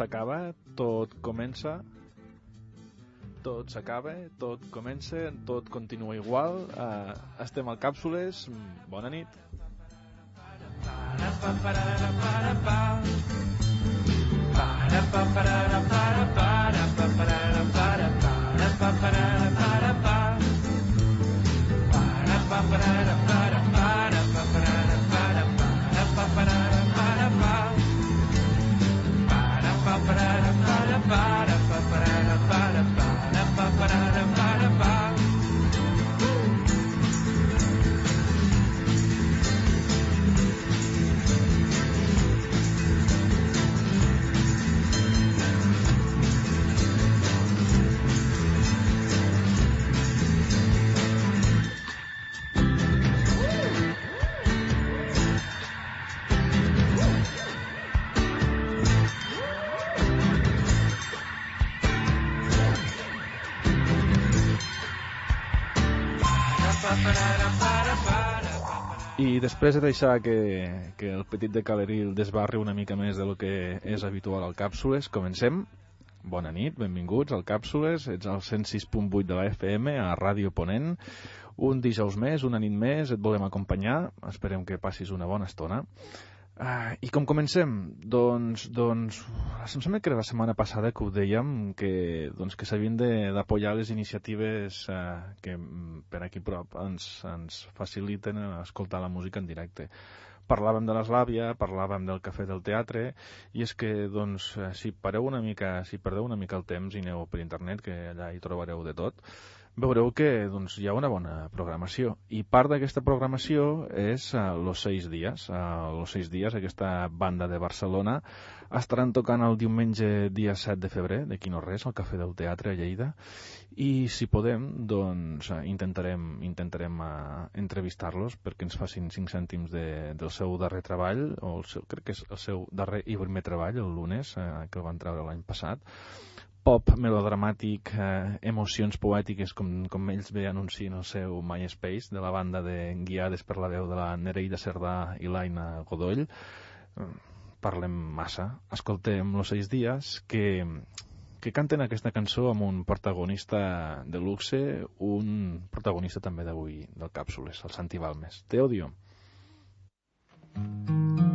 s'acaba, tot comença, tot s'acaba, tot comença, tot continua igual, eh, estem al Càpsules, bona nit. Para, para, para, para, para. I després de deixar que, que el petit de Caleril desbarri una mica més de lo que és habitual al Càpsules, comencem. Bona nit, benvinguts al Càpsules, ets al 106.8 de la FM a Ràdio Ponent. Un dijous més, una nit més, et volem acompanyar, esperem que passis una bona estona. Uh, I com comencem? Doncs, doncs, em sembla que era la setmana passada que ho dèiem, que, doncs, que s'havien d'apoyar les iniciatives uh, que mm, per aquí prop ens, ens faciliten escoltar la música en directe. Parlàvem de l'Eslàvia, parlàvem del Cafè del Teatre, i és que, doncs, eh, si pareu una mica, si perdeu una mica el temps i aneu per internet, que allà hi trobareu de tot, veureu que doncs, hi ha una bona programació. I part d'aquesta programació és uh, Los Seis Dies. Uh, Los Seis Dies, aquesta banda de Barcelona, estaran tocant el diumenge dia 7 de febrer, d'aquí no res, al Cafè del Teatre a Lleida. I si podem, doncs uh, intentarem, intentarem uh, entrevistar-los perquè ens facin 5 cèntims de, del seu darrer treball, o el seu, crec que és el seu darrer i primer treball, el lunes, uh, que el van treure l'any passat pop melodramàtic, eh, emocions poètiques, com, com ells bé anuncien el seu MySpace, de la banda de guiades per la veu de la Nereida Cerdà i l'Aina Godoll. Eh, parlem massa. Escoltem Los Seis Dies, que, que canten aquesta cançó amb un protagonista de luxe, un protagonista també d'avui del Càpsules, el Santi Balmes. Te odio. Mm -hmm.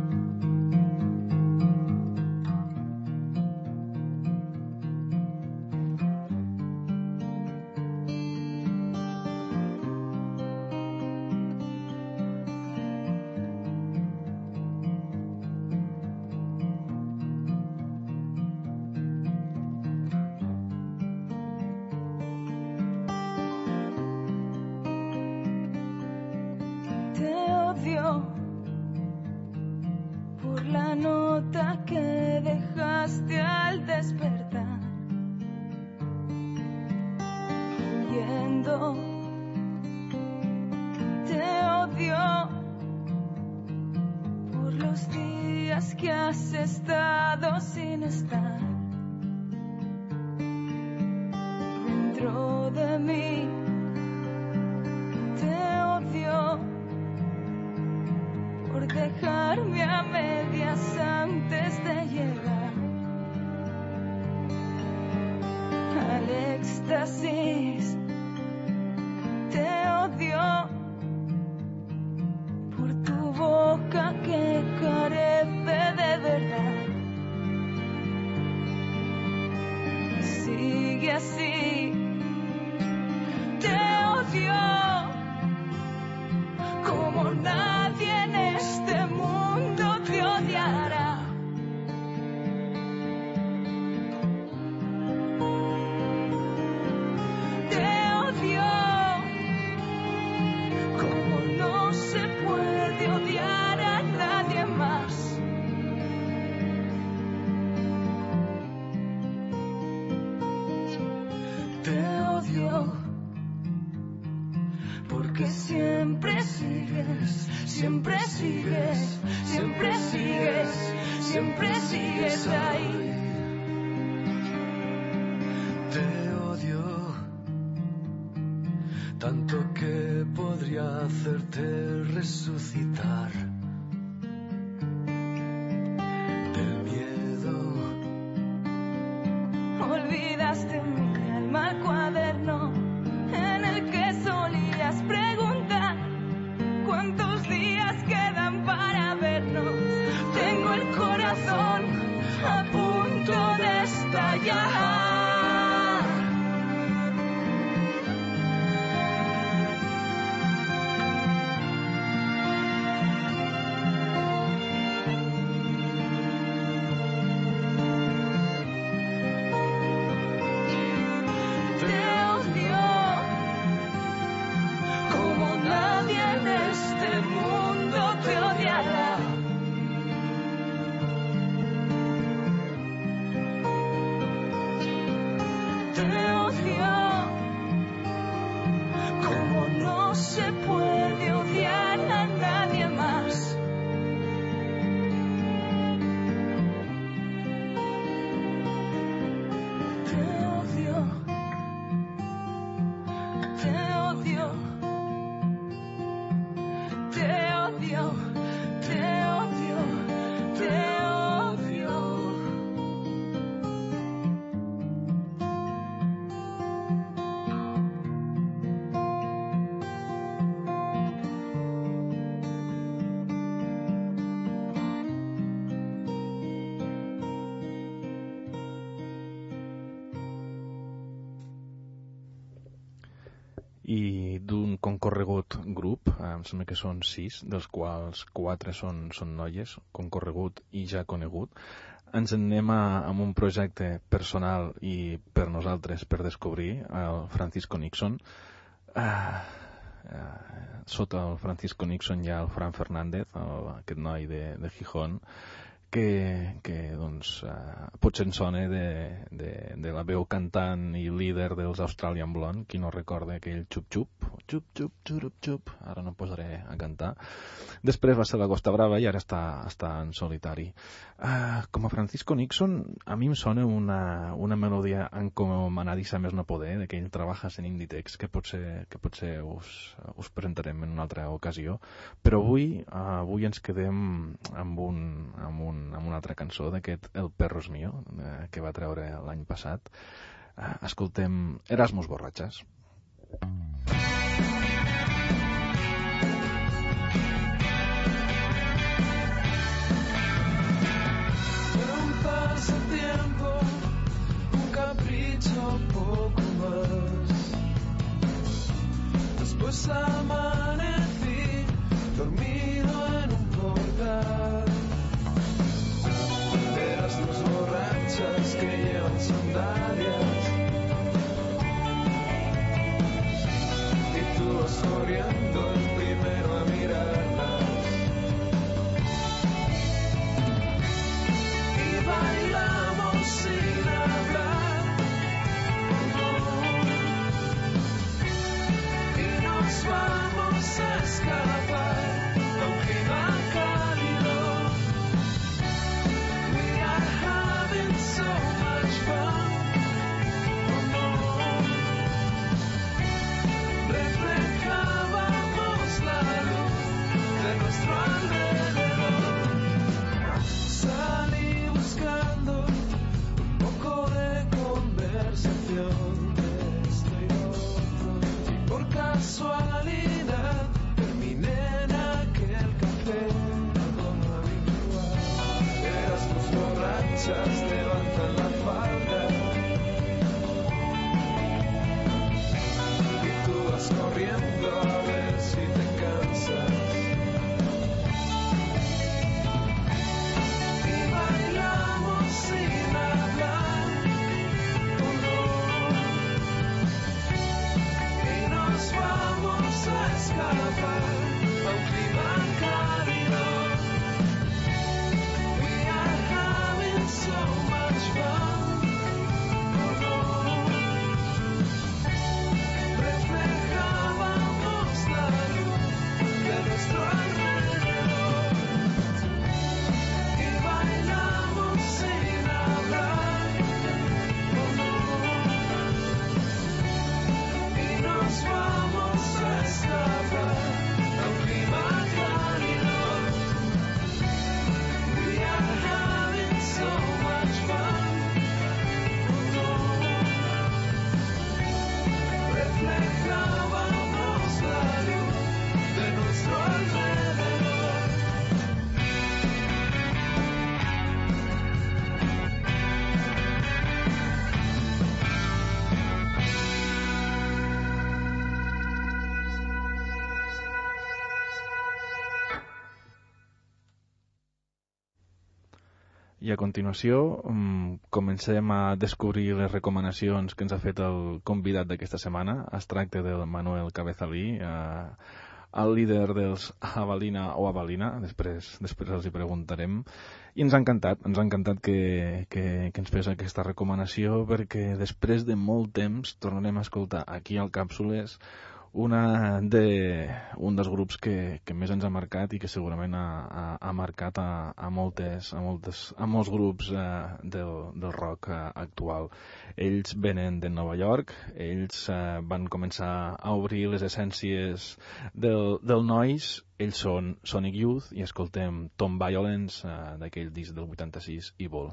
Te odio por los días que has estado sin estar. para vernos. Tengo el corazón a punto de estallar. Sembla que són sis, dels quals quatre són, són noies, concorregut i ja conegut. Ens anem a, amb un projecte personal i per nosaltres per descobrir el Francisco Nixon. Uh, uh, sota el Francisco Nixon hi ha el Fran Fernández, el, aquest noi de, de Gijón, que, que doncs, uh, potser en sona de, de, de la veu cantant i líder dels Australian Blonde, qui no recorda aquell xup-xup, xup, xup, xup, xup, ara no posaré a cantar. Després va ser la Costa Brava i ara està, està en solitari. Uh, com a Francisco Nixon, a mi em sona una, una melodia encomanadissa més no poder, de que ell treballa en Inditex, que potser, que potser us, us presentarem en una altra ocasió, però avui, uh, avui ens quedem amb, un, amb, un, amb una altra cançó d'aquest El perro és mío, uh, que va treure l'any passat. Uh, escoltem Erasmus Borratxes. Mm. Después amanecí dormido en un portal. De las dos borrachas que llevan sandalias. Y tú vas corriendo Y por a continuació mm, comencem a descobrir les recomanacions que ens ha fet el convidat d'aquesta setmana. Es tracta del Manuel Cabezalí, eh, el líder dels Avalina o Avalina, després, després els hi preguntarem. I ens ha encantat, ens ha encantat que, que, que ens fes aquesta recomanació perquè després de molt temps tornarem a escoltar aquí al Càpsules una de, un dels grups que, que més ens ha marcat i que segurament ha, ha, ha marcat a, a, moltes, a, moltes, a molts grups eh, del, del rock eh, actual. Ells venen de Nova York, ells eh, van començar a obrir les essències del, del noise, ells són Sonic Youth i escoltem Tom Violence eh, d'aquell disc del 86, Evil.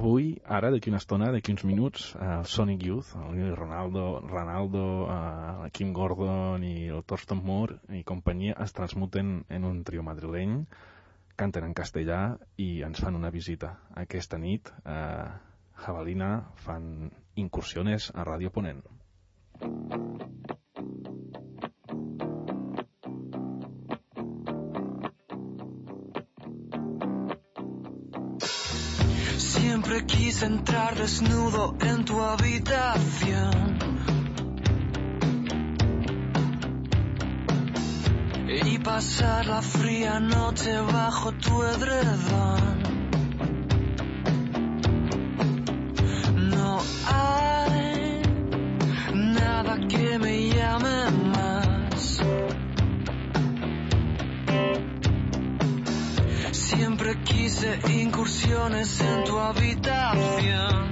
Avui, ara, d'aquí una estona, d'aquí uns minuts, el Sonic Youth, el Ronaldo, Ronaldo, uh, Kim Gordon i el Thorsten Moore i companyia es transmuten en un trio madrileny, canten en castellà i ens fan una visita. Aquesta nit, uh, Jabalina fan incursiones a Ràdio Ponent. Siempre quise entrar desnudo en tu habitación. Y pasar la fría noche bajo tu edredón. Quise incursiones en tu habitación.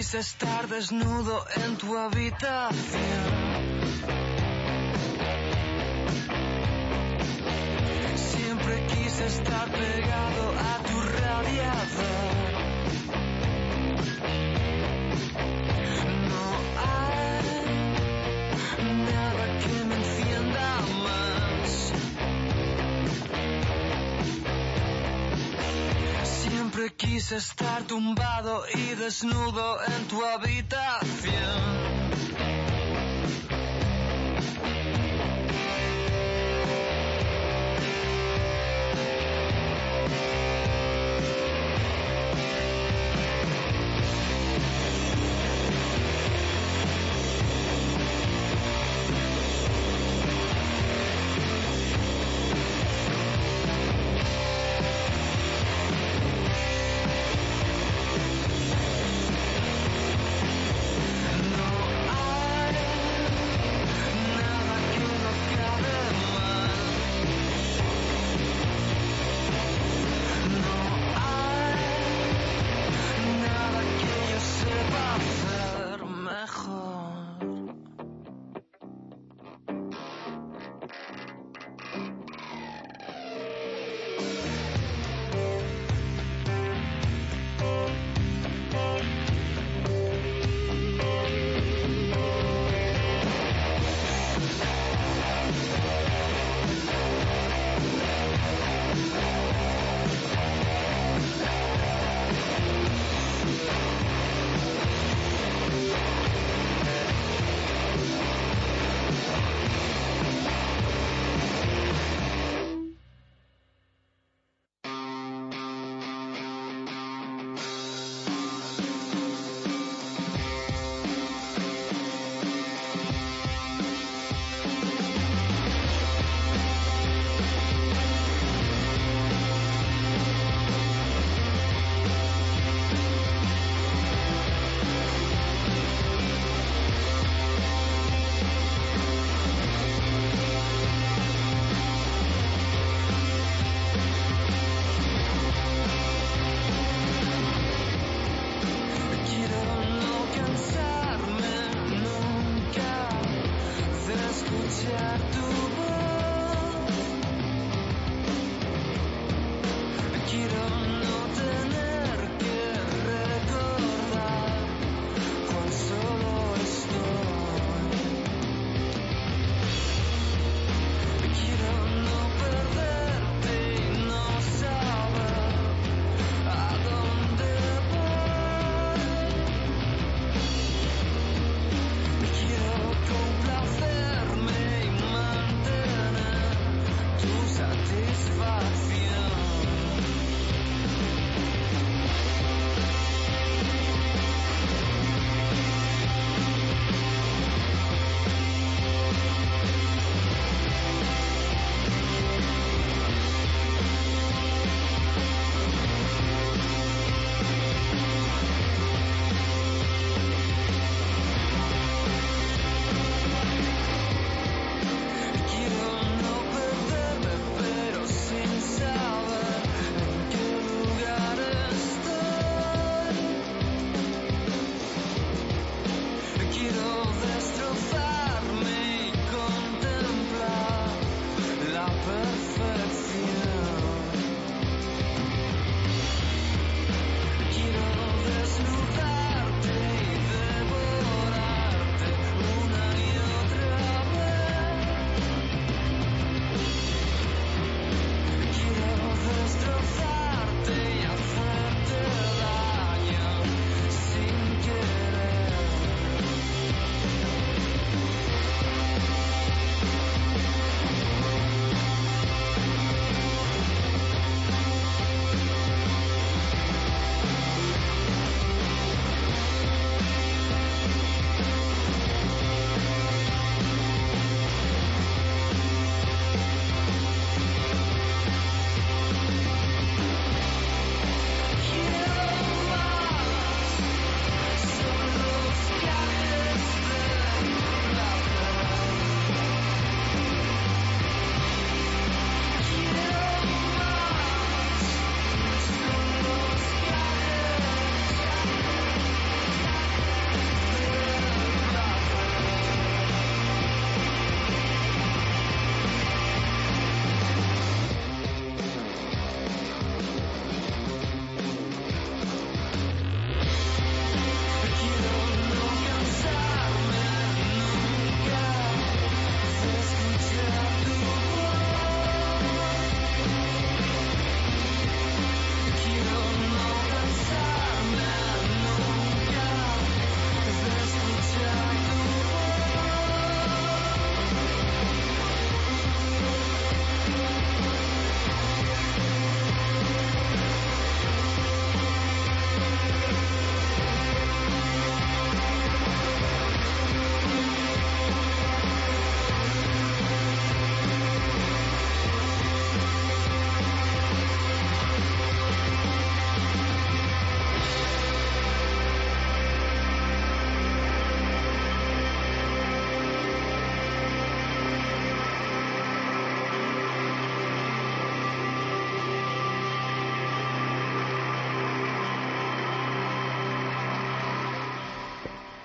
Quise estar desnudo en tu habitación. quise estar pegado estar tumbado y desnudo en tu habitación.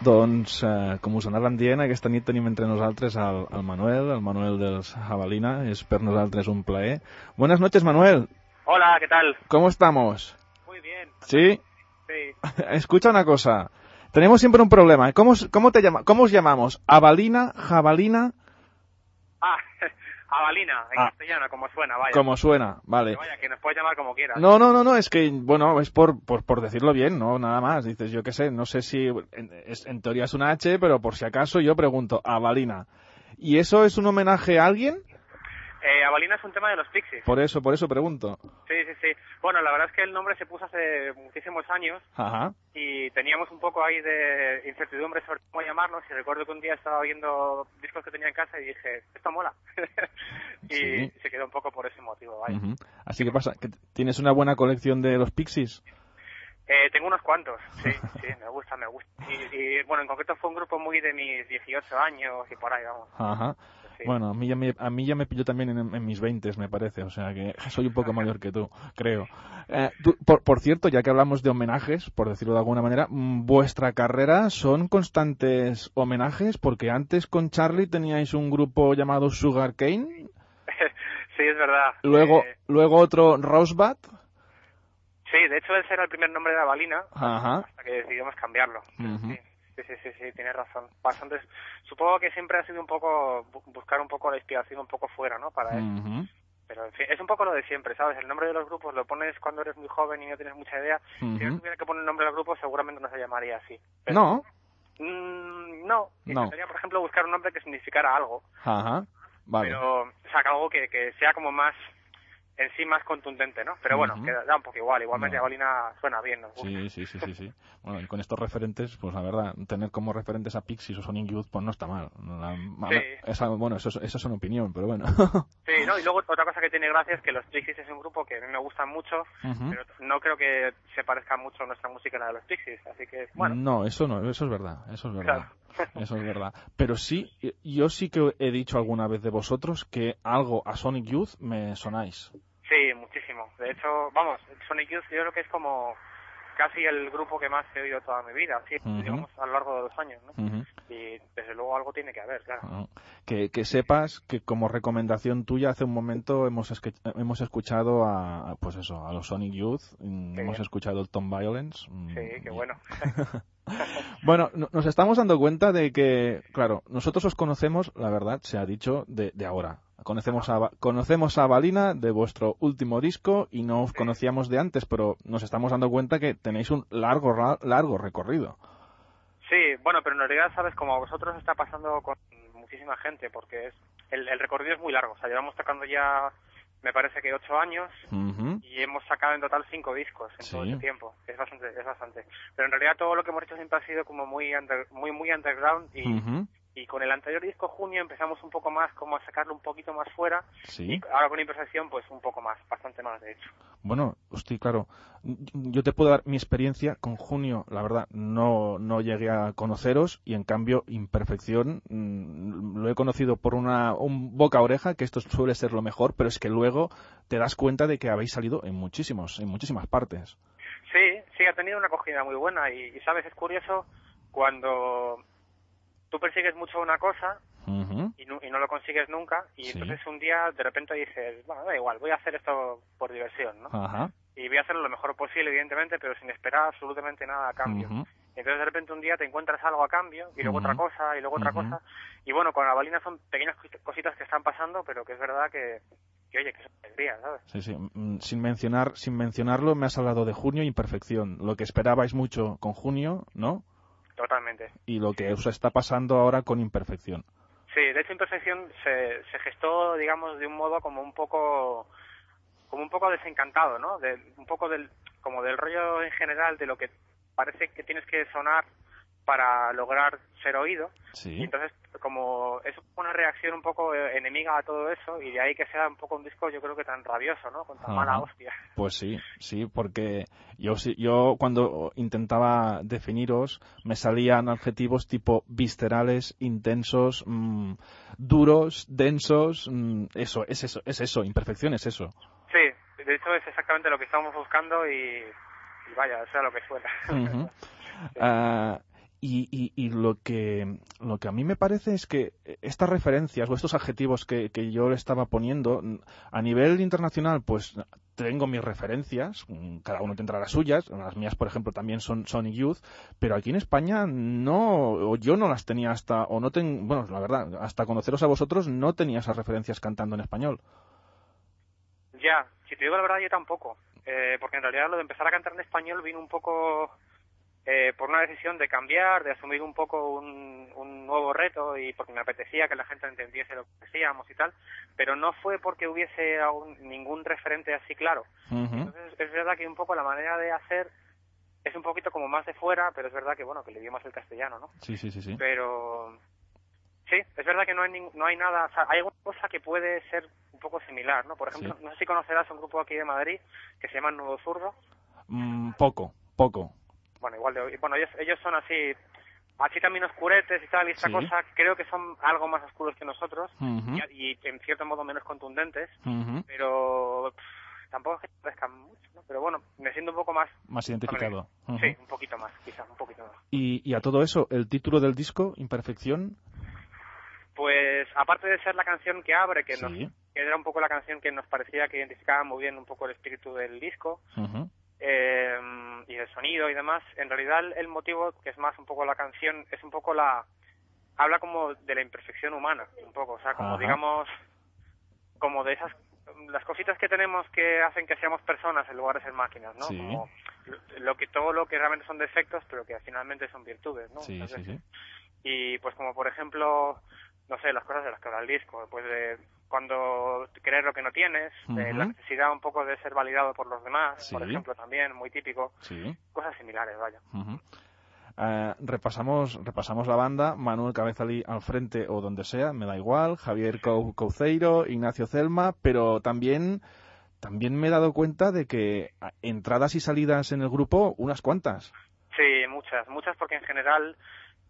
Doncs, eh, com us anàvem dient, aquesta nit tenim entre nosaltres al, al Manuel, el Manuel dels Jabalina. És per nosaltres un plaer. Buenas noches, Manuel. Hola, ¿qué tal? ¿Cómo estamos? Muy bien. ¿Sí? Sí. Escucha una cosa. Tenemos siempre un problema. ¿Cómo, cómo, te llama, ¿Cómo os llamamos? ¿Abalina, jabalina? Avalina, en Ah. castellano, como suena, vaya. Como suena, vale. Que vaya, que nos puedes llamar como quieras. No, no, no, no, es que, bueno, es por, por, por decirlo bien, no, nada más. Dices, yo qué sé, no sé si, en, es- en teoría es una H, pero por si acaso yo pregunto, Avalina. ¿Y eso es un homenaje a alguien? Eh, Avalina es un tema de los Pixies. Por eso, por eso pregunto. Sí, sí, sí. Bueno, la verdad es que el nombre se puso hace muchísimos años Ajá. y teníamos un poco ahí de incertidumbre sobre cómo llamarnos y recuerdo que un día estaba viendo discos que tenía en casa y dije, esto mola. y Sí. se quedó un poco por ese motivo, vaya. Ujú. Así que pasa, que tienes una buena colección de los Pixies. Eh, tengo unos cuantos, sí, sí, me gusta, me gusta. Y, y, bueno, en concreto fue un grupo muy de mis 18 años y por ahí, vamos. Ajá. Sí. Bueno, a mí ya me, a mí ya me pilló también en, en mis 20, me parece, o sea que soy un poco mayor que tú, creo. Eh, tú- por, por cierto, ya que hablamos de homenajes, por decirlo de alguna manera, mm, vuestra carrera son constantes homenajes, porque antes con Charlie teníais un grupo llamado Sugar Cane, sí, es verdad. luego, Eh, luego otro Rosebud. sí, de hecho ese era el primer nombre de Avalina Ajá. hasta que decidimos cambiarlo. Sí, sí, sí, sí, sí, tienes razón. Bastantes, supongo que siempre ha sido un poco bu- buscar un poco la inspiración un poco fuera, ¿no? Para eso. Pero en fin, es un poco lo de siempre, ¿sabes? El nombre de los grupos lo pones cuando eres muy joven y no tienes mucha idea. Si yo Ujú. tuviera que poner el nombre del grupo, seguramente no se llamaría así. Pero- No. Mm, no. No. Intentaría, por ejemplo, buscar un nombre que significara algo. Ajá. Vale. Pero, o sea, que algo que, que sea como más, en sí más contundente, ¿no? Pero bueno, Ujú. que da un poco igual. Igualmente No. Avalina suena bien, nos gusta. Sí, sí, sí, sí, sí. Bueno, y con estos referentes, pues la verdad, tener como referentes a Pixies o Sonic Youth, pues no está mal. La- Sí. esa- bueno, eso, es- eso es una opinión, pero bueno. Sí, ¿no? Y luego otra cosa que tiene gracia es que los Pixies es un grupo que a mí me gusta mucho, Ujú. pero no creo que se parezca mucho nuestra música a la de los Pixies. Así que, bueno, No, eso no, eso es verdad, eso es verdad. Claro. Eso es verdad. Pero sí, yo sí que he dicho alguna vez de vosotros que algo a Sonic Youth me sonáis. sí, muchísimo. De hecho, vamos, Sonic Youth yo creo que es como casi el grupo que más he oído toda mi vida, sí, Ujú. digamos, a lo largo de los años, ¿no? Y desde luego algo tiene que haber, claro. Que, que sepas que como recomendación tuya hace un momento hemos, hemos escuchado a, pues eso, a los Sonic Youth, mm, Sí. hemos escuchado el Tom Violence. mm, Sí, qué bueno. Bueno, no- nos estamos dando cuenta de que, claro, nosotros os conocemos, la verdad, se ha dicho, de, ahora. Conocemos a, conocemos Balina de vuestro último disco y no os conocíamos de antes, pero nos estamos dando cuenta que tenéis un largo, largo recorrido. Sí, bueno, pero en realidad, sabes, como a vosotros está pasando con muchísima gente, porque es el, el recorrido es muy largo. O sea, llevamos tocando ya, me parece que ocho años y hemos sacado en total cinco discos en todo Sí. ese tiempo. Es bastante, es bastante. Pero en realidad todo lo que hemos hecho siempre ha sido como muy under- muy muy underground y. y con el anterior disco Junio empezamos un poco más como a sacarlo un poquito más fuera Sí. y ahora con Imperfección pues un poco más, bastante más de hecho. Bueno, hostia, claro. Yo te puedo dar mi experiencia con Junio. La verdad, no, no llegué a conoceros y en cambio, Imperfección mm, lo he conocido por una un boca a oreja, que esto suele ser lo mejor, pero es que luego te das cuenta de que habéis salido en muchísimos, en muchísimas partes. Sí, sí, ha tenido una acogida muy buena y, y, sabes, es curioso cuando tú persigues mucho una cosa y no, y no lo consigues nunca y Sí. entonces un día de repente dices, bueno, da igual, voy a hacer esto por diversión, ¿no? Ajá. Y voy a hacerlo lo mejor posible, evidentemente, pero sin esperar absolutamente nada a cambio. Entonces de repente un día te encuentras algo a cambio y luego otra cosa y luego otra cosa. Y bueno, con la balina son pequeñas cos- cositas que están pasando, pero que es verdad que, que oye, que es alegría, ¿sabes? Sí, sí. Mm, Sin mencionar, sin mencionarlo, me has hablado de Junio e Imperfección. Lo que esperabais mucho con Junio, ¿no? Totalmente. Y lo que os está pasando ahora con Imperfección. Sí, de hecho Imperfección se, se gestó, digamos, de un modo como un poco como un poco desencantado, ¿no? De, un poco del como del rollo en general de lo que parece que tienes que sonar para lograr ser oído. Sí. Y entonces, como es una reacción un poco eh, enemiga a todo eso, y de ahí que sea un poco un disco, yo creo que tan rabioso, ¿no? Con tan Ajá. mala hostia. Pues sí, sí, porque yo sí- yo cuando intentaba definiros me salían adjetivos tipo viscerales, intensos, mm, duros, densos, mm, eso, es eso, es eso, imperfección es eso. Sí, de hecho es exactamente lo que estamos buscando y, y vaya, es lo que suena. Ujú. Ah, Y, y, lo, que, lo que a mí me parece es que estas referencias o estos adjetivos que, yo le estaba poniendo, a nivel internacional, pues tengo mis referencias, cada uno tendrá las suyas, las mías, por ejemplo, también son Sonic Youth, pero aquí en España no, o yo no las tenía hasta, o no tengo, bueno, la verdad, hasta conoceros a vosotros no tenía esas referencias cantando en español. Ya, si te digo la verdad, yo tampoco, eh, porque en realidad lo de empezar a cantar en español vino un poco eh, por una decisión de cambiar, de asumir un poco un, un, nuevo reto y porque me apetecía que la gente entendiese lo que decíamos y tal, pero no fue porque hubiese aún ningún referente así claro. Entonces es verdad que un poco la manera de hacer es un poquito como más de fuera, pero es verdad que bueno, que le dio más el castellano, ¿no? Sí, sí, sí, sí. Pero sí, es verdad que no hay no hay nada, o sea, hay alguna cosa que puede ser un poco similar, ¿no? Por ejemplo, no sé si conocerás un grupo aquí de Madrid que se llama Nudo Zurdo. Mm, poco, poco bueno, igual de, bueno, ellos, ellos son así, así también oscuretes y tal, y esta cosa, creo que son algo más oscuros que nosotros, y, en cierto modo menos contundentes, pero tampoco es que parezcan mucho, ¿no? Pero bueno, me siento un poco más... Más identificado. Sí, un poquito más, quizás, un poquito más. Y, y a todo eso, ¿el título del disco, Imperfección? Pues aparte de ser la canción que abre, que, nos, que era un poco la canción que nos parecía que identificaba muy bien un poco el espíritu del disco, eh, y el sonido y demás, en realidad el motivo, que es más un poco la canción, es un poco la... habla como de la imperfección humana, un poco, o sea, como digamos, como de esas las cositas que tenemos que hacen que seamos personas en lugar de ser máquinas, ¿no? Como lo que todo lo que realmente son defectos, pero que finalmente son virtudes, ¿no? Sí, sí, sí. Y pues como por ejemplo, no sé, las cosas de las que habla el disco, pues de cuando creer lo que no tienes, la necesidad un poco de ser validado por los demás, por ejemplo, también, muy típico. Cosas similares, vaya. Eh, repasamos, repasamos la banda, Manuel Cabezalí al frente o donde sea, me da igual, Javier Couceiro, Ignacio Celma, pero también, también me he dado cuenta de que entradas y salidas en el grupo, unas cuantas. Sí, muchas, muchas porque en general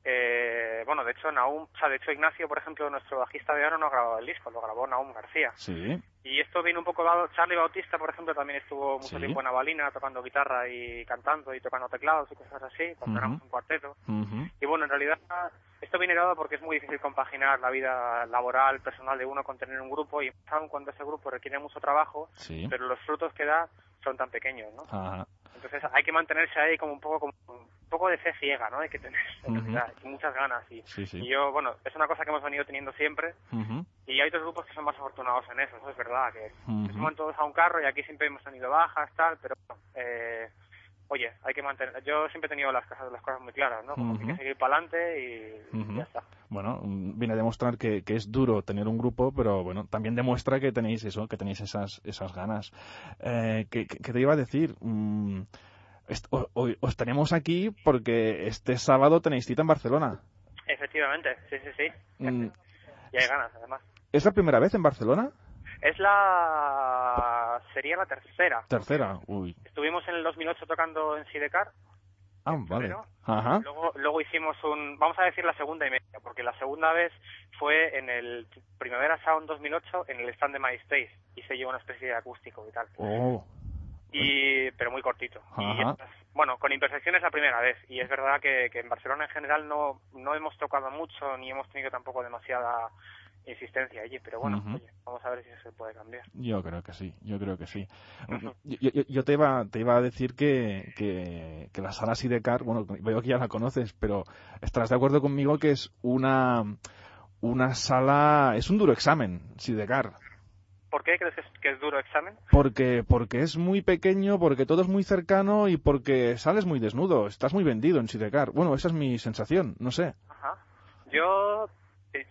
eh, bueno, de hecho, Naum, o sea, de hecho, Ignacio, por ejemplo, nuestro bajista de oro no ha grabado el disco, lo grabó Naum García. Sí. Y esto viene un poco dado, Charlie Bautista, por ejemplo, también estuvo mucho tiempo en Avalina tocando guitarra y cantando y tocando teclados y cosas así, cuando éramos un cuarteto. Y bueno, en realidad, esto viene dado porque es muy difícil compaginar la vida laboral, personal de uno con tener un grupo y aún cuando ese grupo requiere mucho trabajo, pero los frutos que da son tan pequeños, ¿no? Entonces hay que mantenerse ahí como un poco como un poco de fe ciega, ¿no? Hay que tener muchas ganas y, yo, bueno, es una cosa que hemos venido teniendo siempre y hay otros grupos que son más afortunados en eso, eso es verdad, que se suman todos a un carro y aquí siempre hemos tenido bajas, tal, pero eh, oye, hay que mantener. Yo siempre he tenido las cosas, las cosas muy claras, ¿no? Como que hay que seguir para adelante y, ya está. Bueno, viene a demostrar que, que, es duro tener un grupo, pero bueno, también demuestra que tenéis eso, que tenéis esas, esas ganas. Eh, ¿qué, te iba a decir? Mm, hoy os tenemos aquí porque este sábado tenéis cita en Barcelona. Efectivamente, sí, sí, sí. Mm. Y hay ganas, además. ¿Es la primera vez en Barcelona? Es la... sería la tercera. Tercera, uy. Estuvimos en el 2008 tocando en Sidecar. Ah, vale. Ajá. Luego, luego hicimos un, vamos a decir la segunda y media, porque la segunda vez fue en el Primavera Sound 2008 en el stand de MySpace y se llevó una especie de acústico y tal. Oh. Y, pero muy cortito. Y, bueno, con Imperfección es la primera vez y es verdad que, que en Barcelona en general no, no hemos tocado mucho ni hemos tenido tampoco demasiada insistencia allí, pero bueno, vamos a ver si se puede cambiar. Yo creo que sí, yo creo que sí. yo, te iba te iba a decir que, que, que la sala Sidecar, bueno, veo que ya la conoces, pero estarás de acuerdo conmigo que es una una sala, es un duro examen, Sidecar. ¿Por qué crees que es, duro examen? Porque, porque es muy pequeño, porque todo es muy cercano y porque sales muy desnudo, estás muy vendido en Sidecar. Bueno, esa es mi sensación, no sé. Ajá. Yo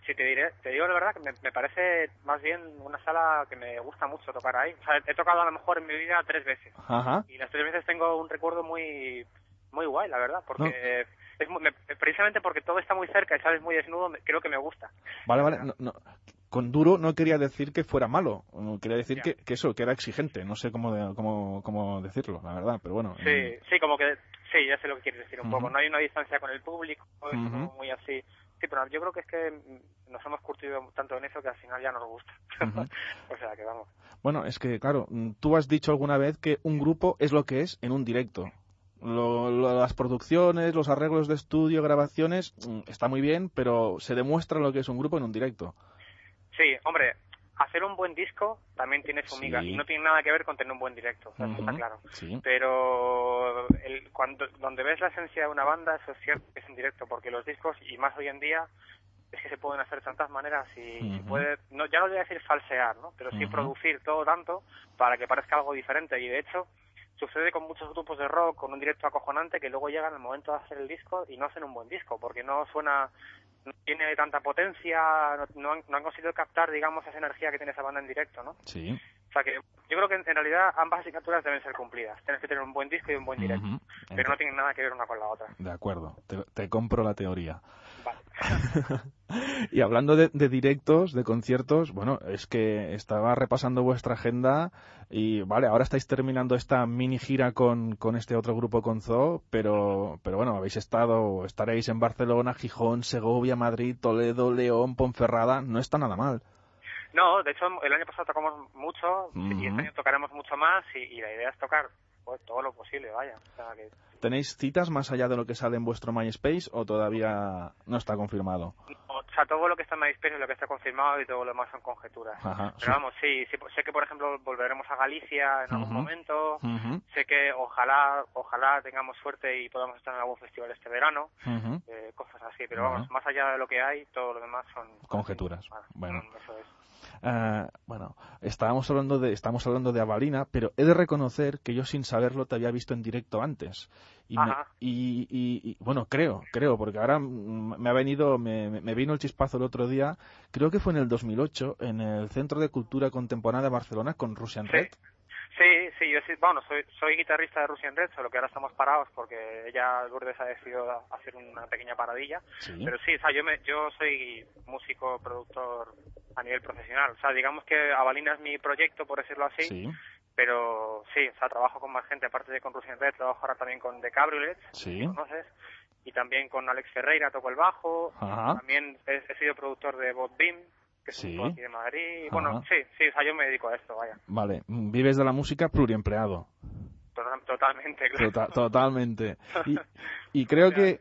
si te diré, te digo la verdad que me, parece más bien una sala que me gusta mucho tocar ahí. O sea, he tocado a lo mejor en mi vida tres veces. Y las tres veces tengo un recuerdo muy muy guay, la verdad, porque es precisamente porque todo está muy cerca y sabes muy desnudo, creo que me gusta. Vale, vale. con duro no quería decir que fuera malo, quería decir que, que, eso, que era exigente. No sé cómo, cómo, cómo decirlo, la verdad, pero bueno. Sí, sí, como que sí, ya sé lo que quieres decir un poco. No hay una distancia con el público, es muy así. Sí, pero yo creo que es que nos hemos curtido tanto en eso que al final ya nos gusta. o sea, que vamos. Bueno, es que, claro, tú has dicho alguna vez que un grupo es lo que es en un directo. las producciones, los arreglos de estudio, grabaciones, mm, está muy bien, pero se demuestra lo que es un grupo en un directo. Sí, hombre, hacer un buen disco también tiene su miga y no tiene nada que ver con tener un buen directo, está claro. Pero el, cuando donde ves la esencia de una banda, eso es cierto que es en directo, porque los discos, y más hoy en día, es que se pueden hacer de tantas maneras y puede, no, ya no voy a decir falsear, ¿no? pero sí producir todo tanto para que parezca algo diferente. Y de hecho, sucede con muchos grupos de rock con un directo acojonante que luego llegan al momento de hacer el disco y no hacen un buen disco porque no suena no tiene tanta potencia no, han, no han conseguido captar digamos esa energía que tiene esa banda en directo no sí. O sea que yo creo que en, realidad ambas asignaturas deben ser cumplidas. Tienes que tener un buen disco y un buen directo pero no tienen nada que ver una con la otra. De acuerdo. Te compro la teoría y hablando de, directos, de conciertos, bueno, es que estaba repasando vuestra agenda y vale, ahora estáis terminando esta mini gira con, con este otro grupo con Zoo, pero, pero bueno, habéis estado, estaréis en Barcelona, Gijón, Segovia, Madrid, Toledo, León, Ponferrada, no está nada mal. No, de hecho el año pasado tocamos mucho y este año tocaremos mucho más y la idea es tocar pues todo lo posible, vaya. ¿Tenéis citas más allá de lo que sale en vuestro MySpace o todavía no está confirmado? o sea, todo lo que está en MySpace es lo que está confirmado y todo lo demás son conjeturas. Pero vamos, sí, sí, sé que por ejemplo volveremos a Galicia en algún momento. Sé que ojalá, ojalá tengamos suerte y podamos estar en algún festival este verano. Eh, cosas así, pero vamos, más allá de lo que hay, todo lo demás son conjeturas. bueno. Eso es. Ah, bueno, estábamos hablando de estamos hablando de Avalina, pero he de reconocer que yo sin saberlo te había visto en directo antes. Y, y, bueno, creo, creo, porque ahora me ha venido, me, vino el chispazo el otro día, creo que fue en el 2008, en el Centro de Cultura Contemporánea de Barcelona con Russian Red. Sí, sí, yo sí, bueno, soy, soy guitarrista de Russian Red, solo que ahora estamos parados porque ella, Lourdes, ha decidido hacer una pequeña paradilla. Pero sí, o sea, yo, me, yo soy músico, productor a nivel profesional. O sea, digamos que Avalina es mi proyecto, por decirlo así. Pero sí, o sea, trabajo con más gente, aparte de con Russian Red, trabajo ahora también con The Cabriolets, sí. ¿conoces? Y también con Alex Ferreira, toco el bajo. También he, sido productor de Bob Beam, que es un aquí de Madrid. Bueno, sí, sí, o sea, yo me dedico a esto, vaya. Vale, vives de la música pluriempleado. Totalmente, claro. totalmente. Y, creo que,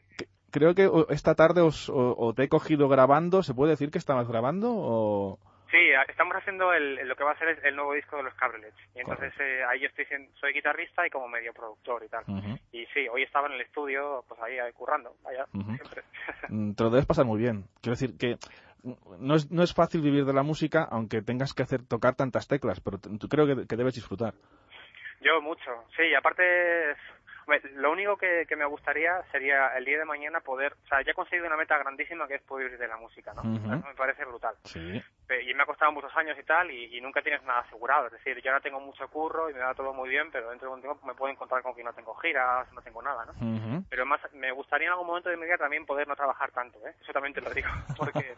creo que esta tarde os, o, te he cogido grabando. ¿Se puede decir que estabas grabando o...? Sí, estamos haciendo el, lo que va a ser el nuevo disco de los Cabrelets. Y entonces eh, ahí estoy soy guitarrista y como medio productor y tal. Y sí, hoy estaba en el estudio, pues ahí, currando, vaya, siempre. Mm, te lo debes pasar muy bien. Quiero decir que no es, no es fácil vivir de la música, aunque tengas que hacer tocar tantas teclas, pero creo que, debes disfrutar. Yo mucho, sí, aparte lo único que, me gustaría sería el día de mañana poder, o sea, ya he conseguido una meta grandísima que es poder vivir de la música, ¿no? Eso me parece brutal. Sí. Y me ha costado muchos años y tal, y, nunca tienes nada asegurado. Es decir, yo ahora tengo mucho curro y me da todo muy bien, pero dentro de un tiempo me puedo encontrar con que no tengo giras, no tengo nada, ¿no? Pero más, me gustaría en algún momento de mi vida también poder no trabajar tanto, ¿eh? Eso también te lo digo, porque,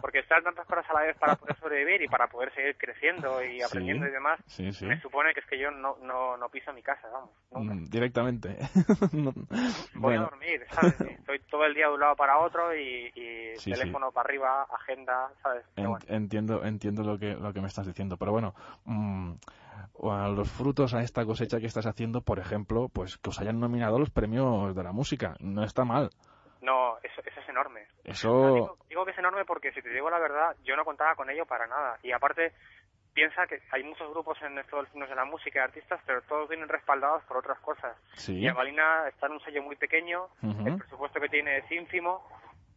porque estar tantas cosas a la vez para poder sobrevivir y para poder seguir creciendo y aprendiendo y demás, me supone que es que yo no, no, no piso mi casa, vamos, mm, directamente. Voy a dormir, ¿sabes? Estoy todo el día de un lado para otro y, teléfono para arriba, agenda, ¿sabes? Entiendo, entiendo lo que, lo que me estás diciendo, pero bueno, mmm, los frutos a esta cosecha que estás haciendo, por ejemplo, pues que os hayan nominado los premios de la música, no está mal. No, eso, eso es enorme. Eso... digo, que es enorme porque, si te digo la verdad, yo no contaba con ello para nada. Y aparte, piensa que hay muchos grupos en estos signos de la música y artistas, pero todos vienen respaldados por otras cosas. Y Avalina está en un sello muy pequeño, el presupuesto que tiene es ínfimo,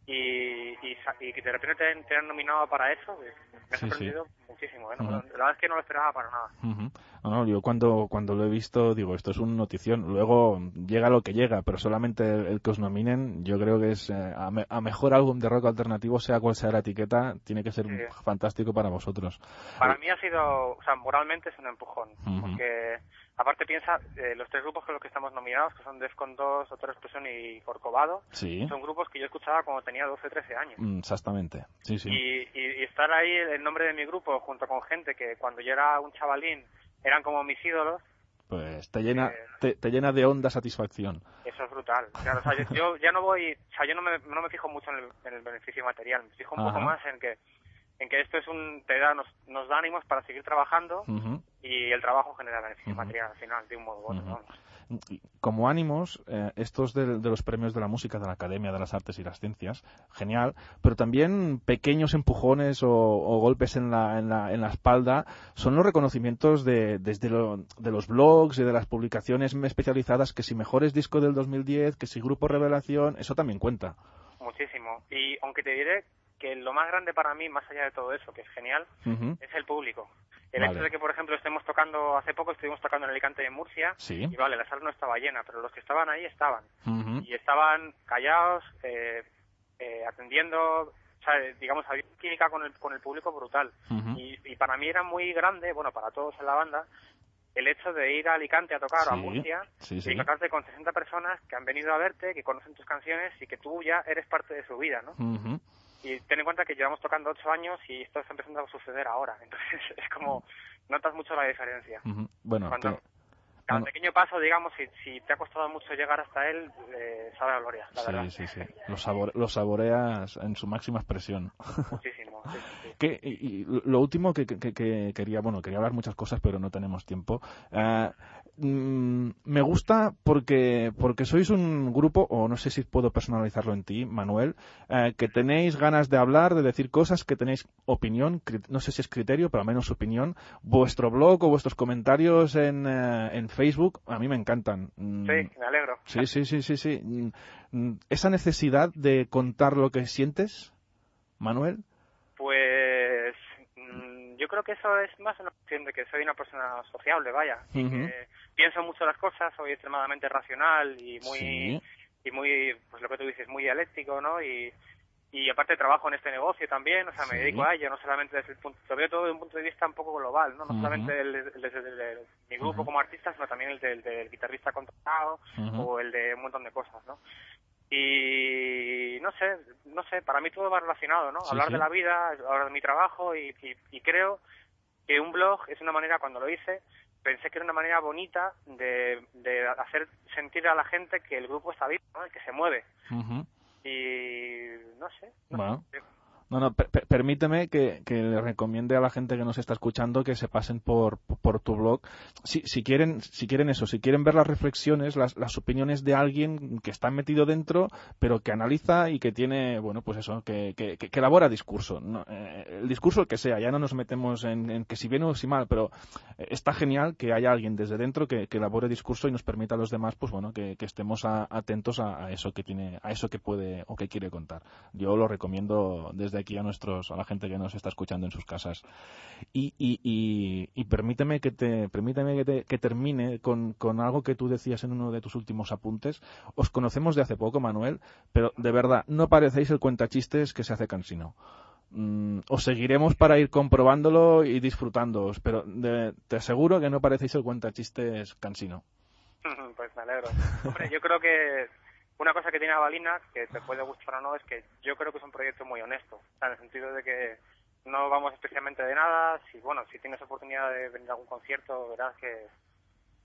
y, y, que de repente te, han nominado para eso, me ha sorprendido muchísimo. ¿eh? La verdad es que no lo esperaba para nada. no, yo cuando, cuando lo he visto, digo, esto es una notición. Luego llega lo que llega, pero solamente el, que os nominen, yo creo que es eh, a, mejor álbum de rock alternativo, sea cual sea la etiqueta, tiene que ser fantástico para vosotros. Para mí ha sido, o sea, moralmente es un empujón, porque Aparte piensa, eh, los tres grupos con los que estamos nominados, que son Defcon 2, Otra Expresión y Corcovado, son grupos que yo escuchaba cuando tenía 12 o 13 años. Mm, exactamente, sí, sí. Y, y, estar ahí el nombre de mi grupo junto con gente que cuando yo era un chavalín eran como mis ídolos. Pues te llena, eh, te, llena de honda satisfacción. Eso es brutal. Claro, o sea, yo, ya no voy, o sea, yo no me, no me fijo mucho en el, beneficio material, me fijo un poco más en que en que esto es un te da nos, nos da ánimos para seguir trabajando y el trabajo genera beneficio material al final, de un modo u otro. ¿no? como ánimos, eh, estos de, los premios de la música de la Academia de las Artes y las Ciencias, genial, pero también pequeños empujones o, golpes en la, en, la, en la, espalda son los reconocimientos de, desde de los blogs y de las publicaciones especializadas que si mejores disco del 2010, que si grupo revelación, eso también cuenta. Muchísimo. Y aunque te diré que lo más grande para mí, más allá de todo eso, que es genial, es el público. El hecho de que, por ejemplo, estemos tocando, hace poco estuvimos tocando en Alicante y en Murcia, y vale, la sala no estaba llena, pero los que estaban ahí estaban. Y estaban callados, eh, eh, atendiendo, o sea, digamos, había química con el, con el público brutal. y, y, para mí era muy grande, bueno, para todos en la banda, el hecho de ir a Alicante a tocar o a Murcia y tocarte con 60 personas que han venido a verte, que conocen tus canciones y que tú ya eres parte de su vida, ¿no? Y ten en cuenta que llevamos tocando ocho años y esto está empezando a suceder ahora. Entonces es como, notas mucho la diferencia. Bueno, cada pequeño paso, digamos, si, si, te ha costado mucho llegar hasta él, eh, sabe a gloria, la sí, verdad. Sí, sí, Lo, saboreas en su máxima expresión. Muchísimo. y, lo último que, que, quería, bueno, quería hablar muchas cosas, pero no tenemos tiempo. Eh, Mm, me gusta porque, porque sois un grupo, o no sé si puedo personalizarlo en ti, Manuel, eh, que tenéis ganas de hablar, de decir cosas, que tenéis opinión, no sé si es criterio, pero al menos opinión. Vuestro blog o vuestros comentarios en, eh, en Facebook, a mí me encantan. Mm, sí, me alegro. Sí, sí, sí, sí, sí. Mm, esa necesidad de contar lo que sientes, Manuel. Yo creo que eso es más una cuestión de que soy una persona sociable, vaya, y que pienso mucho las cosas, soy extremadamente racional y muy, y muy, pues lo que tú dices, muy dialéctico, ¿no? Y, y aparte trabajo en este negocio también, o sea, me dedico a ello, no solamente desde el punto, lo veo todo desde un punto de vista un poco global, ¿no? No solamente desde mi grupo como artista, sino también el del, guitarrista contratado o el de un montón de cosas, ¿no? Y no sé, no sé, para mí todo va relacionado, ¿no? hablar de la vida, hablar de mi trabajo y, y, creo que un blog es una manera, cuando lo hice, pensé que era una manera bonita de, de hacer sentir a la gente que el grupo está vivo, ¿no? que se mueve. Y no sé. No sé. No, no, permíteme que, le recomiende a la gente que nos está escuchando que se pasen por, por tu blog. Si, si, quieren, si quieren eso, si quieren ver las reflexiones, las, las opiniones de alguien que está metido dentro, pero que analiza y que tiene, bueno, pues eso, que, que, que elabora discurso. Eh, el discurso que sea, ya no nos metemos en, que si bien o si mal, pero eh, está genial que haya alguien desde dentro que, elabore discurso y nos permita a los demás, pues bueno, que, estemos atentos a, a, eso que tiene, a eso que puede o que quiere contar. Yo lo recomiendo desde aquí a nuestros, a la gente que nos está escuchando en sus casas. Y, y, permíteme que te, permíteme que, termine con, con, algo que tú decías en uno de tus últimos apuntes. Os conocemos de hace poco, Manuel, pero de verdad, no parecéis el cuentachistes que se hace cansino. Mm, os seguiremos para ir comprobándolo y disfrutándoos, pero te aseguro que no parecéis el cuentachistes cansino. Pues me alegro. Hombre, yo creo que una cosa que tiene Avalina, que te puede gustar o no, es que yo creo que es un proyecto muy honesto, en el sentido de que no vamos especialmente de nada, si bueno, si tienes oportunidad de venir a algún concierto, verás que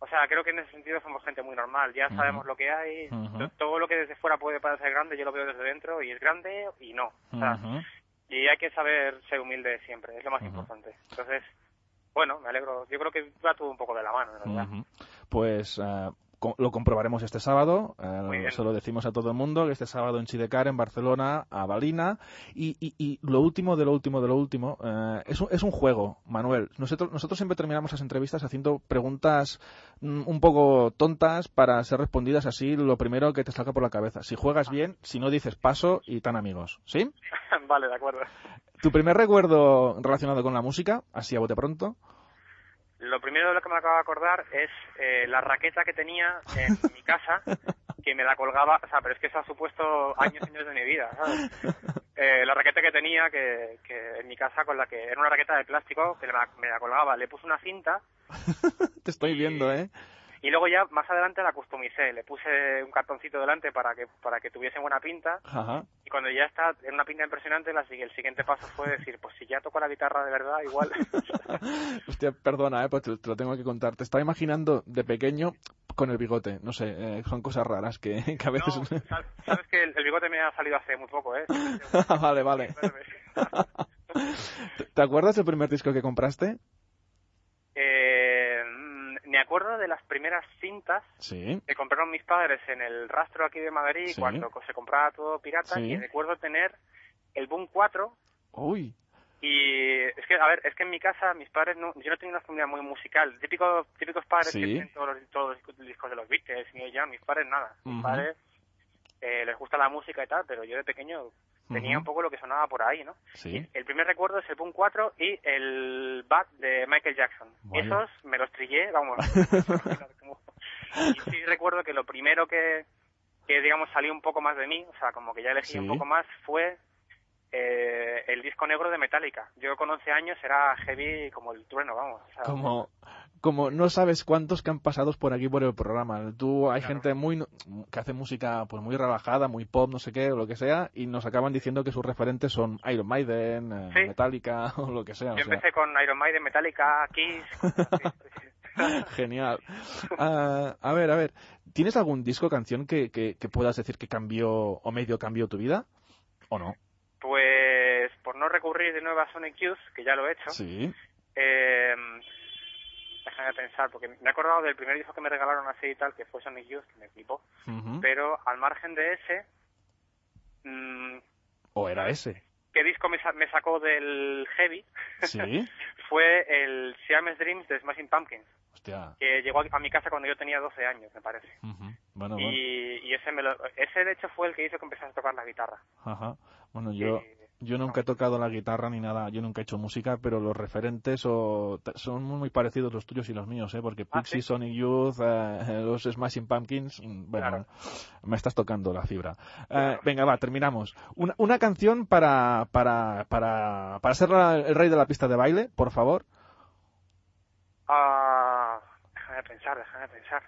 o sea, creo que en ese sentido somos gente muy normal, ya sabemos lo que hay, todo lo que desde fuera puede parecer grande, yo lo veo desde dentro y es grande y no. y hay que saber ser humilde siempre, es lo más importante. Entonces, bueno, me alegro, yo creo que va todo un poco de la mano, verdad. Pues uh, lo comprobaremos este sábado. Eh, se lo decimos a todo el mundo, que este sábado en Chidecar, en Barcelona, a Balina. Y, y, lo último de lo último de lo último, eh, es, un, es, un, juego, Manuel. Nosotros, nosotros siempre terminamos las entrevistas haciendo preguntas mm, un poco tontas para ser respondidas así lo primero que te salga por la cabeza. Si juegas bien, si no dices paso y tan amigos. ¿Sí? vale, de acuerdo. ¿Tu primer recuerdo relacionado con la música, así a bote pronto? Lo primero de lo que me acabo de acordar es eh, la raqueta que tenía en mi casa, que me la colgaba, o sea, pero es que eso ha supuesto años y años de mi vida, ¿sabes? Eh, la raqueta que tenía que, que en mi casa con la que era una raqueta de plástico que me la colgaba, le puse una cinta. Te estoy viendo, ¿eh? Y luego ya más adelante la customicé, le puse un cartoncito delante para que para que tuviese buena pinta. Y cuando ya está en una pinta impresionante, la, el siguiente paso fue decir, pues si ya toco la guitarra de verdad, igual. Hostia, perdona, eh, pues te, lo tengo que contar. Te estaba imaginando de pequeño con el bigote, no sé, eh, son cosas raras que, a veces... sabes que el, bigote me ha salido hace muy poco, ¿eh? vale, vale. ¿Te acuerdas del primer disco que compraste? Eh me acuerdo de las primeras cintas Sí. que compraron mis padres en el rastro aquí de Madrid Sí. cuando se compraba todo pirata Sí. y recuerdo tener el Boom 4 Uy. y es que, a ver, es que en mi casa mis padres, no, yo no tenía una familia muy musical, típicos típicos padres que tienen todos los, todos los discos de los Beatles y ya, mis padres nada, mis padres eh, les gusta la música y tal, pero yo de pequeño tenía un poco lo que sonaba por ahí, ¿no? Sí. El primer recuerdo es el Boom 4 y el Bad de Michael Jackson. Vaya. Esos me los trillé, vamos. y sí recuerdo que lo primero que, que, digamos, salió un poco más de mí, o sea, como que ya elegí Sí. un poco más, fue eh, el disco negro de Metallica. Yo con 11 años era heavy como el trueno, vamos. o sea, Como, como no sabes cuántos que han pasado por aquí por el programa. Tú hay Claro. gente muy que hace música pues muy relajada, muy pop, no sé qué, o lo que sea, y nos acaban diciendo que sus referentes son Iron Maiden, eh, Sí. Metallica o lo que sea. o Yo sea, empecé con Iron Maiden, Metallica, Kiss. Genial. Ah, a ver, a ver. ¿Tienes algún disco, canción que, que, que puedas decir que cambió o medio cambió tu vida? ¿O no? Pues por no recurrir de nuevo a Sonic Youth, que ya lo he hecho, Sí. Eh, déjame pensar, porque me he acordado del primer disco que me regalaron así y tal, que fue Sonic Youth, que me flipó. Pero al margen de ese, mm, ¿O era ese? ¿qué disco me, sa- me sacó del heavy? Sí. fue el Siamese Dreams de Smashing Pumpkins, Hostia. que llegó a mi casa cuando yo tenía 12 años, me parece. Bueno. Y, y ese, me lo- ese de hecho fue el que hizo que empezase a tocar la guitarra. Ajá. Bueno, yo, yo nunca he tocado la guitarra ni nada, yo nunca he hecho música, pero los referentes o, son muy parecidos los tuyos y los míos, ¿eh? Porque Ah, Pixie, ¿sí? Sonic Youth, eh, los Smashing Pumpkins, mm, bueno, Claro. me estás tocando la fibra. Eh, venga, va, terminamos. Una, una canción para, para, para, para ser la- el rey de la pista de baile, por favor. Ah, déjame pensar, déjame pensar.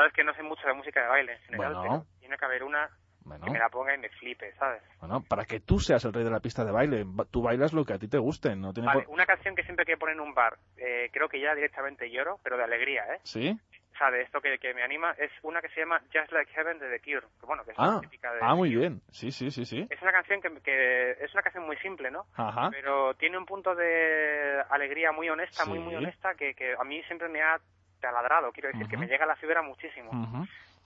Sabes que no sé mucho de música de baile en general, Bueno. pero tiene que haber una Bueno, que me la ponga y me flipe, ¿sabes? bueno, para que tú seas el rey de la pista de baile, ba- tú bailas lo que a ti te guste, no tiene Vale, por- una canción que siempre que poner en un bar, eh, creo que ya directamente lloro, pero de alegría, ¿eh? ¿Sí? O sea, de esto que, que me anima, es una que se llama Just Like Heaven de The Cure, que bueno, que es Ah, una típica de ah, muy Cure. bien. Sí, sí, sí, sí. Es una canción que, que es una canción muy simple, ¿no? Ajá. Pero tiene un punto de alegría muy honesta, muy, muy honesta, que, que a mí siempre me ha taladrado, quiero decir, que me llega la fibra muchísimo.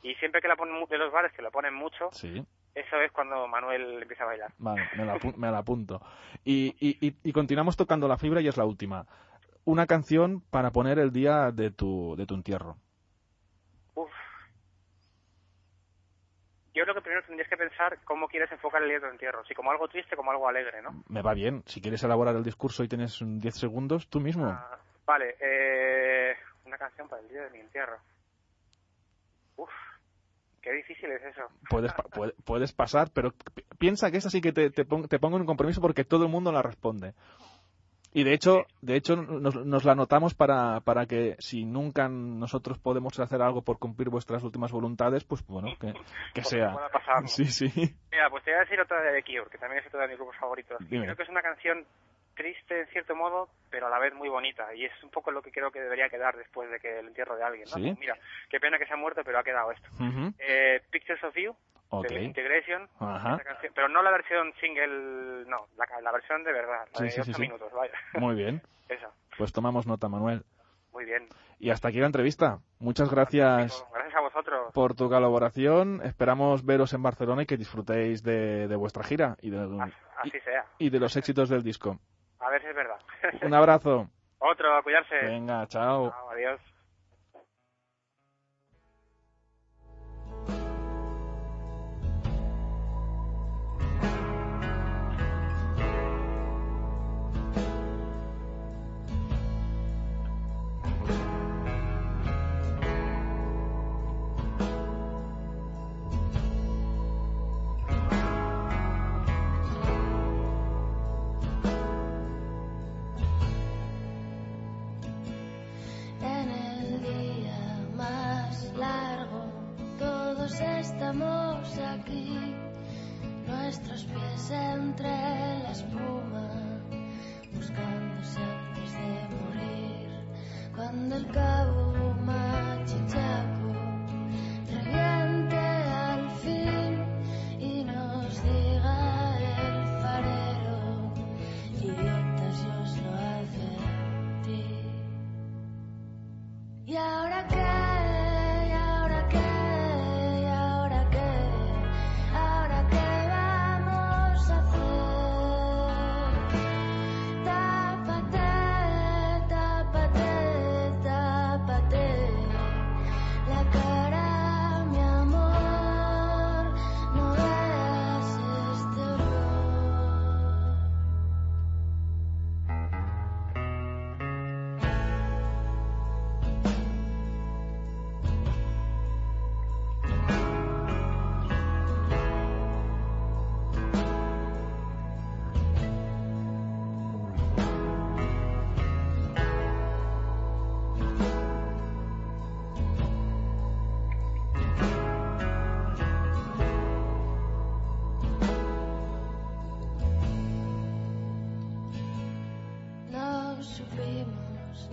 Y siempre que la ponen de los bares, que lo ponen mucho, Sí. eso es cuando Manuel empieza a bailar. Vale, me la, me la apunto. Y, y, y, y continuamos tocando la fibra y es la última. Una canción para poner el día de tu, de tu entierro. Uf. Yo creo que primero tendrías que pensar cómo quieres enfocar el día de tu entierro. Si como algo triste, como algo alegre, ¿no? Me va bien. Si quieres elaborar el discurso y tienes un 10 segundos, tú mismo. Ah, vale, eh, una canción para el día de mi entierro. Uf, qué difícil es eso. Puedes, puedes pasar, pero pi- piensa que esta sí que te, te, pon- te pongo en un compromiso porque todo el mundo la responde. Y de hecho, de hecho nos, nos la anotamos para, para que si nunca nosotros podemos hacer algo por cumplir vuestras últimas voluntades, pues bueno, que, que Por sea. pasar, ¿no? Sí, sí. Mira, pues te voy a decir otra de The Cure, que también es otra de mis grupos favoritos. Dime. Creo que es una canción triste en cierto modo, pero a la vez muy bonita. Y es un poco lo que creo que debería quedar después de que el entierro de alguien, ¿no? ¿Sí? Mira, qué pena que se ha muerto, pero ha quedado esto. Eh, Pictures of You, Ok. de Integration, Ajá. esa canción- pero no la versión single, no, la, la versión de verdad, la Sí, de sí, 8 sí, sí. minutos, vaya. Muy bien. Esa, Pues tomamos nota, Manuel. muy bien. Y hasta aquí la entrevista. Muchas gracias Gracias a vosotros. por tu colaboración. Esperamos veros en Barcelona y que disfrutéis de, de vuestra gira y de, Así sea. y de los éxitos del disco. Ver si es verdad. Un abrazo. Otro, a cuidarse. Venga, chao. Chao, adiós.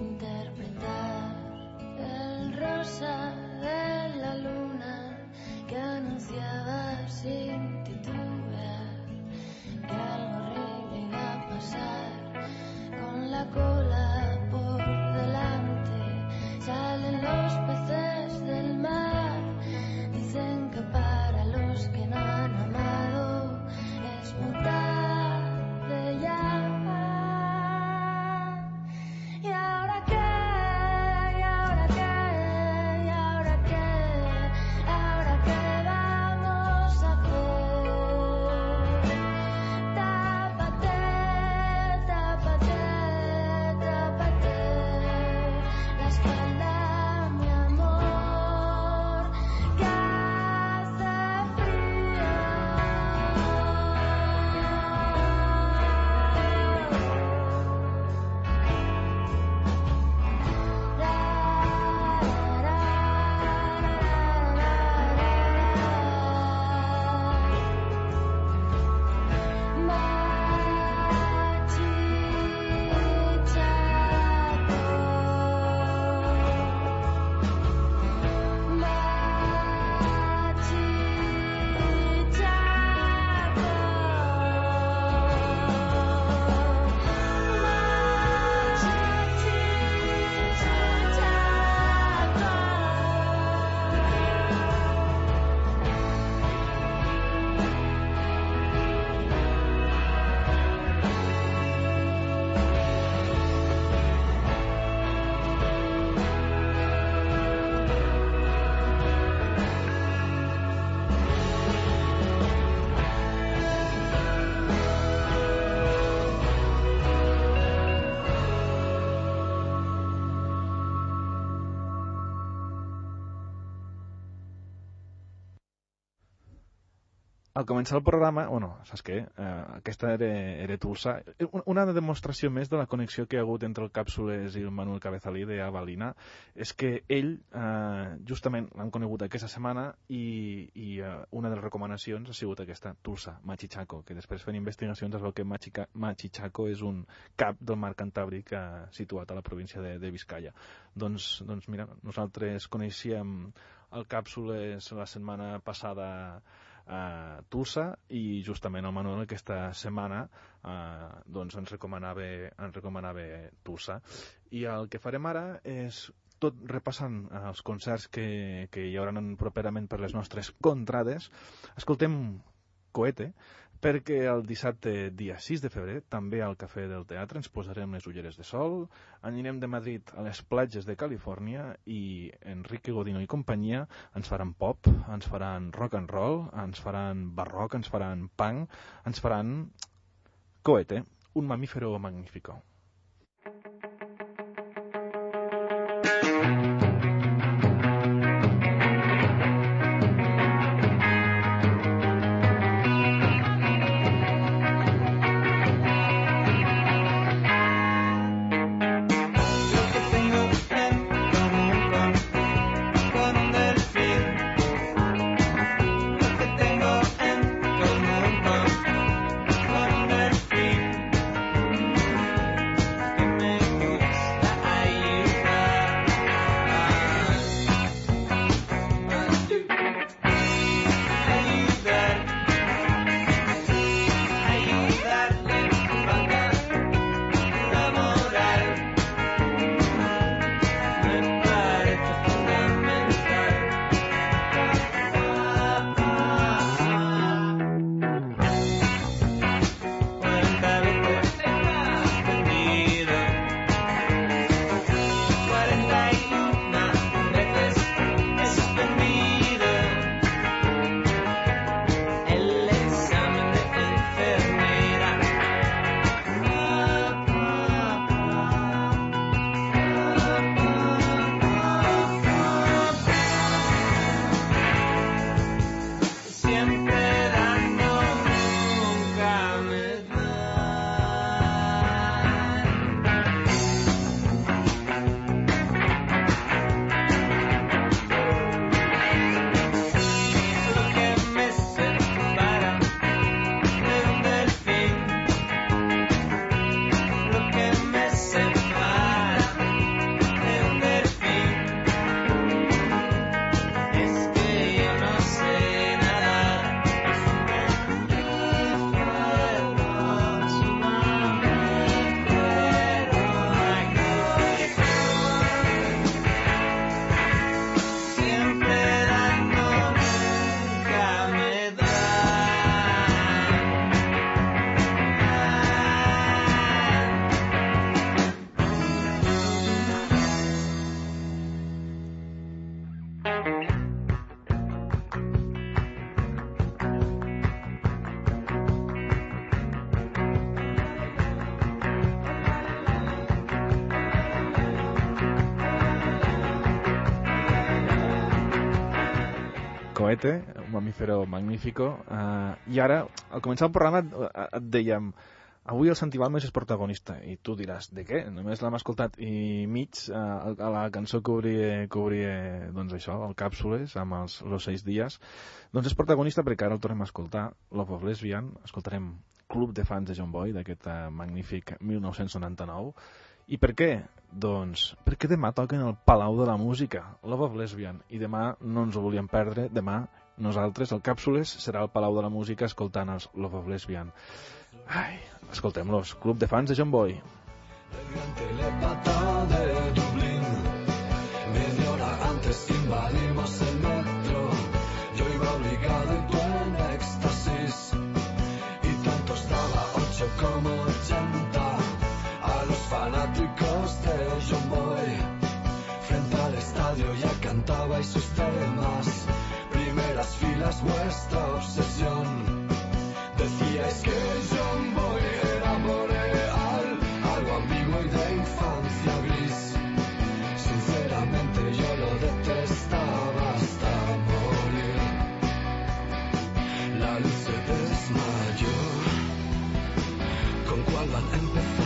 interpretar el rosa. Al començar el programa, bueno, saps què? Eh, aquesta era, era Tulsa. Una demostració més de la connexió que hi ha hagut entre el Càpsules i el Manuel Cabezalí de Avalina és que ell, eh, justament, l'han conegut aquesta setmana i, i eh, una de les recomanacions ha sigut aquesta, Tulsa, Machichaco, que després fent investigacions es veu que Machica, Machichaco és un cap del mar Cantàbric eh, situat a la província de, de Vizcaya. Doncs, doncs mira, nosaltres coneixíem el Càpsules la setmana passada a Tussa i justament el Manuel aquesta setmana eh, doncs ens recomanava, ens recomanava Tussa. I el que farem ara és tot repassant els concerts que, que hi haurà properament per les nostres contrades, escoltem Coete, perquè el dissabte, dia 6 de febrer, també al Cafè del Teatre ens posarem les ulleres de sol, anirem de Madrid a les platges de Califòrnia i Enrique Godino i companyia ens faran pop, ens faran rock and roll, ens faran barroc, ens faran punk, ens faran coete, un mamífero magnífico. Cohete, un mamífero magnífico. Uh, I ara, al començar el programa, et, et dèiem avui el Santi Balmes és protagonista i tu diràs, de què? Només l'hem escoltat i mig uh, a la cançó que obria, que obria doncs això, el Càpsules amb els Los Seis Dies doncs és protagonista perquè ara el tornem a escoltar Love of Lesbian, escoltarem Club de fans de John Boy d'aquest uh, magnífic 1999 i per què? Doncs perquè demà toquen el Palau de la Música, Love of Lesbian, i demà no ens ho volíem perdre, demà nosaltres, el Càpsules, serà el Palau de la Música escoltant els Love of Lesbian. Ai, escoltem-los, Club de fans de John Boy. de Dublín, media hora antes invadimos el primeras filas vuestra obsesión, decíais que John Boy era boreal, algo ambiguo y de infancia gris. Sinceramente yo lo detestaba hasta morir. La luz se desmayó. ¿Con cuál van a empezar?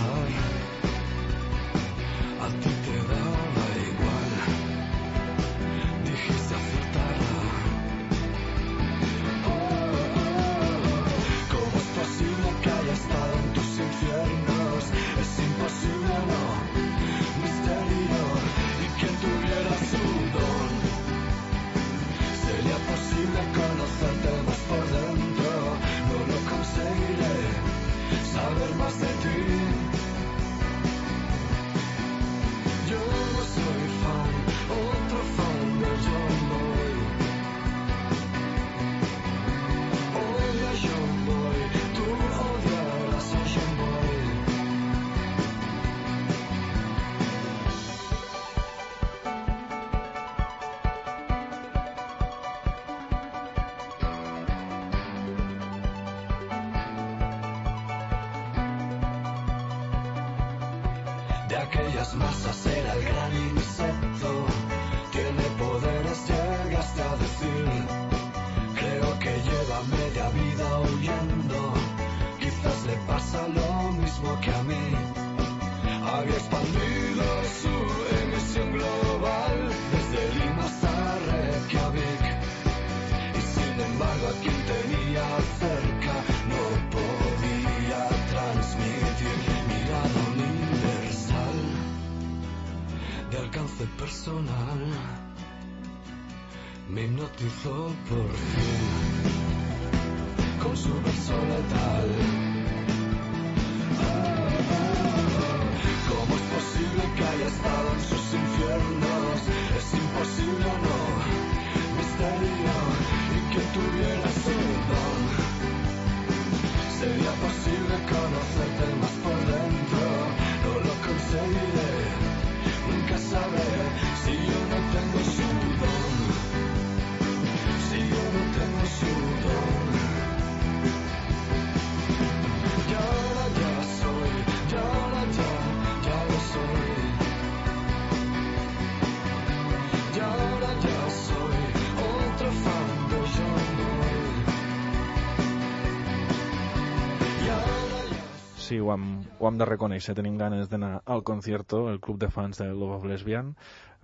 Ho hem, de reconèixer, tenim ganes d'anar al concierto, el club de fans de Love of Lesbian,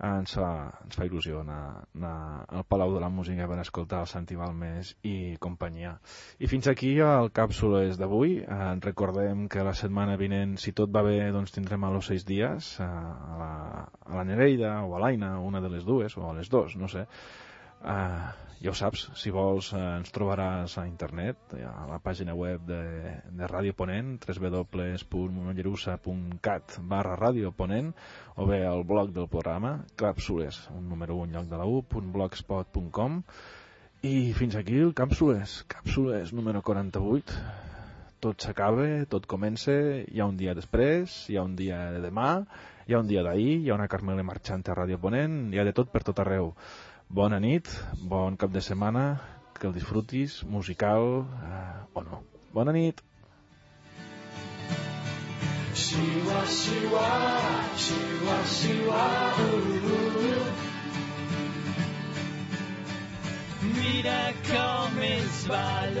ens fa, ens fa il·lusió anar, anar al Palau de la Música per escoltar el Santi Balmes i companyia. I fins aquí el Càpsules d'avui. Eh, recordem que la setmana vinent, si tot va bé, doncs tindrem a los seis dies eh, a la, a la Nereida o a l'Aina, una de les dues, o a les dues, no sé. Uh, ja ho saps, si vols uh, ens trobaràs a internet, a la pàgina web de, de Ràdio Ponent, www.mollerussa.cat barra Ràdio Ponent, o bé al blog del programa, Càpsules, un número 1 lloc de la U, .blogspot.com i fins aquí el Càpsules, Càpsules número 48. Tot s'acaba, tot comença, hi ha un dia després, hi ha un dia de demà, hi ha un dia d'ahir, hi ha una Carmela marxant a Ràdio Ponent, hi ha de tot per tot arreu. Bona nit, bon cap de setmana, que el disfrutis, musical eh, o no. Bona nit. Shiwa, shiwa, shiwa, uh, Mira com ells ballen